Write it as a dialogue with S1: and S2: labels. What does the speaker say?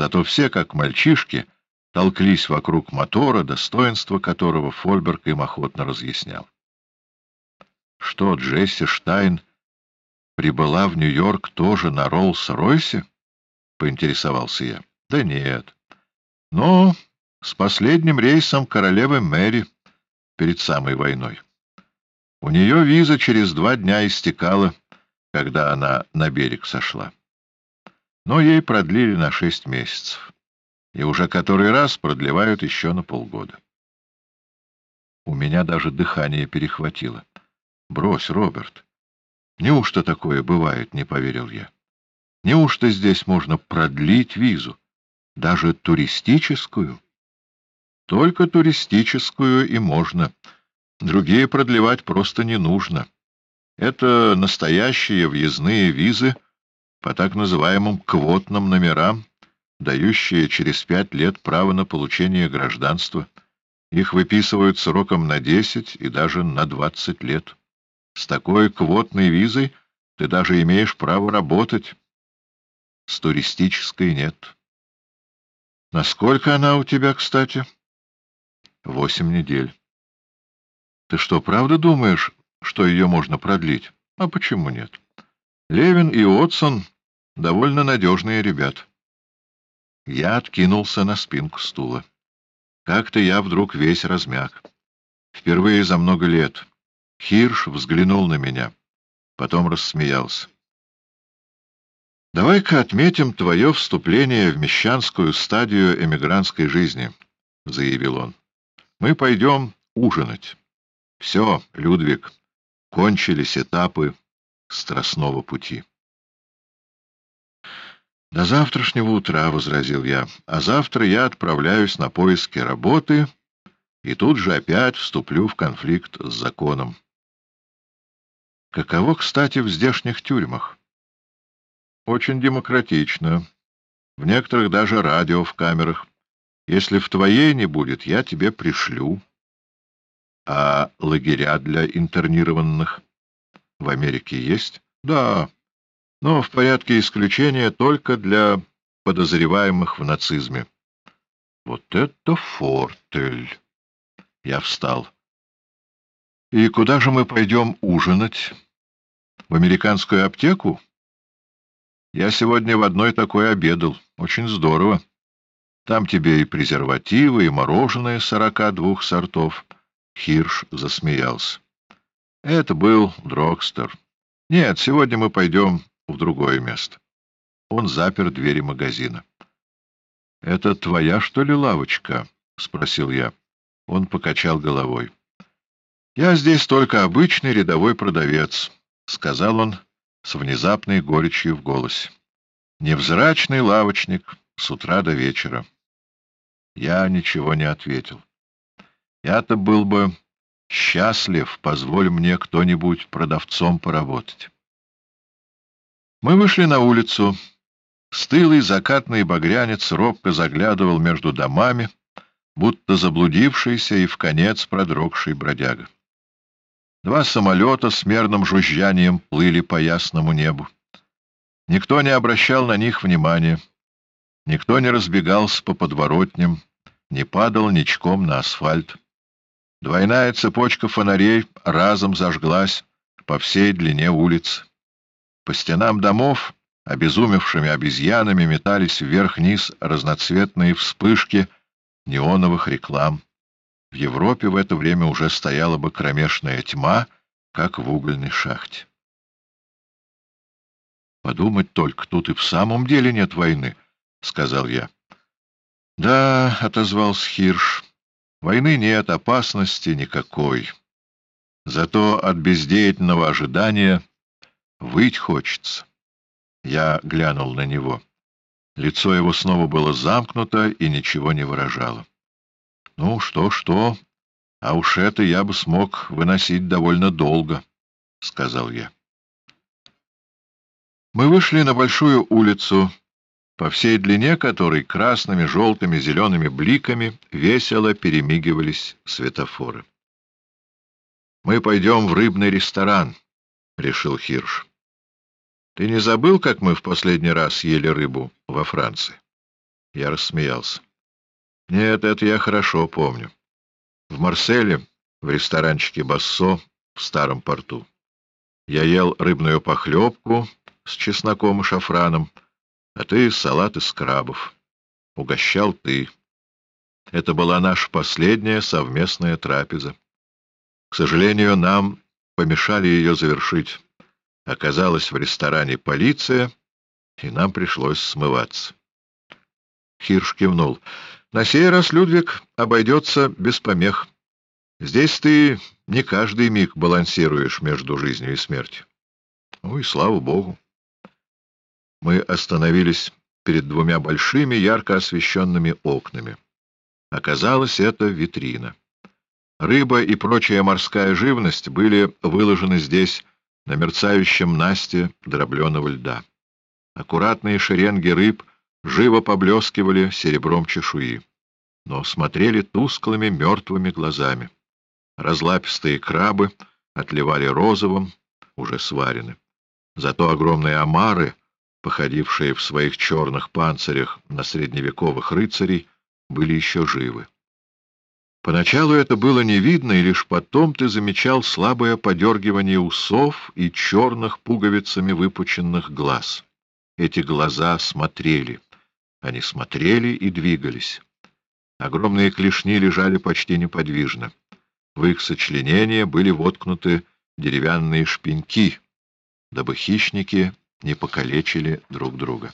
S1: Зато все, как мальчишки, толклись вокруг мотора, достоинство которого Фольберг им охотно разъяснял. Что, Джесси Штайн прибыла в Нью-Йорк тоже на Роллс-Ройсе? — поинтересовался я. — Да нет. Но с последним рейсом королевы Мэри перед самой войной. У нее виза через два дня истекала, когда она на берег сошла. Но ей продлили на шесть месяцев. И уже который раз продлевают еще на полгода. У меня даже дыхание перехватило. Брось, Роберт. Неужто такое бывает, не поверил я. Неужто здесь можно продлить визу? Даже туристическую? Только туристическую и можно. Другие продлевать просто не нужно. Это настоящие въездные визы по так называемым квотным номерам, дающие через пять лет право на получение гражданства. Их выписывают сроком на десять и даже на двадцать лет. С такой квотной визой ты даже имеешь право работать. С туристической нет. Насколько она у тебя, кстати? Восемь недель. Ты что, правда думаешь, что ее можно продлить? А почему нет? Левин и Отсон довольно надежные ребят. Я откинулся на спинку стула. Как-то я вдруг весь размяк. Впервые за много лет. Хирш взглянул на меня, потом рассмеялся. «Давай-ка отметим твое вступление в мещанскую стадию эмигрантской жизни», — заявил он. «Мы пойдем ужинать. Все, Людвиг, кончились этапы страстного пути». «До завтрашнего утра», — возразил я, — «а завтра я отправляюсь на поиски работы и тут же опять вступлю в конфликт с законом». Каково, кстати, в здешних тюрьмах? Очень демократично. В некоторых даже радио в камерах. Если в твоей не будет, я тебе пришлю. А лагеря для интернированных в Америке есть? Да, но в порядке исключения только для подозреваемых в нацизме. Вот это фортель! Я встал. И куда же мы пойдем ужинать? В американскую аптеку? Я сегодня в одной такой обедал. Очень здорово. Там тебе и презервативы, и мороженое сорока двух сортов. Хирш засмеялся. Это был Дрогстер. Нет, сегодня мы пойдем в другое место. Он запер двери магазина. — Это твоя, что ли, лавочка? — спросил я. Он покачал головой. «Я здесь только обычный рядовой продавец», — сказал он с внезапной горечью в голосе. «Невзрачный лавочник с утра до вечера». Я ничего не ответил. Я-то был бы счастлив, позволь мне кто-нибудь продавцом поработать. Мы вышли на улицу. Стылый закатный багрянец робко заглядывал между домами, будто заблудившийся и в конец продрогший бродяга. Два самолета с мерным жужжанием плыли по ясному небу. Никто не обращал на них внимания. Никто не разбегался по подворотням, не падал ничком на асфальт. Двойная цепочка фонарей разом зажглась по всей длине улиц. По стенам домов обезумевшими обезьянами метались вверх-вниз разноцветные вспышки неоновых реклам. В Европе в это время уже стояла бы кромешная тьма, как в угольной шахте. «Подумать только, тут и в самом деле нет войны», — сказал я. «Да», — отозвался Хирш, — «войны нет, опасности никакой. Зато от бездеятельного ожидания выть хочется». Я глянул на него. Лицо его снова было замкнуто и ничего не выражало. Ну, что-что, а уж это я бы смог выносить довольно долго, — сказал я. Мы вышли на большую улицу, по всей длине которой красными, желтыми, зелеными бликами весело перемигивались светофоры. — Мы пойдем в рыбный ресторан, — решил Хирш. — Ты не забыл, как мы в последний раз ели рыбу во Франции? Я рассмеялся. Нет, это я хорошо помню. В Марселе, в ресторанчике «Бассо» в старом порту. Я ел рыбную похлебку с чесноком и шафраном, а ты салат из крабов. Угощал ты. Это была наша последняя совместная трапеза. К сожалению, нам помешали ее завершить. Оказалась в ресторане полиция, и нам пришлось смываться. Хирш кивнул. На сей раз, Людвиг, обойдется без помех. Здесь ты не каждый миг балансируешь между жизнью и смертью. Ну и слава богу. Мы остановились перед двумя большими ярко освещенными окнами. Оказалось, это витрина. Рыба и прочая морская живность были выложены здесь на мерцающем насте дробленого льда. Аккуратные шеренги рыб живо поблескивали серебром чешуи, но смотрели тусклыми мертвыми глазами. Разлапистые крабы отливали розовым, уже сварены. Зато огромные омары, походившие в своих черных панцирях на средневековых рыцарей, были еще живы. Поначалу это было не видно, и лишь потом ты замечал слабое подергивание усов и черных пуговицами выпученных глаз. Эти глаза смотрели. Они смотрели и двигались. Огромные клешни лежали почти неподвижно. В их сочленение были воткнуты деревянные шпеньки, дабы хищники не покалечили друг друга.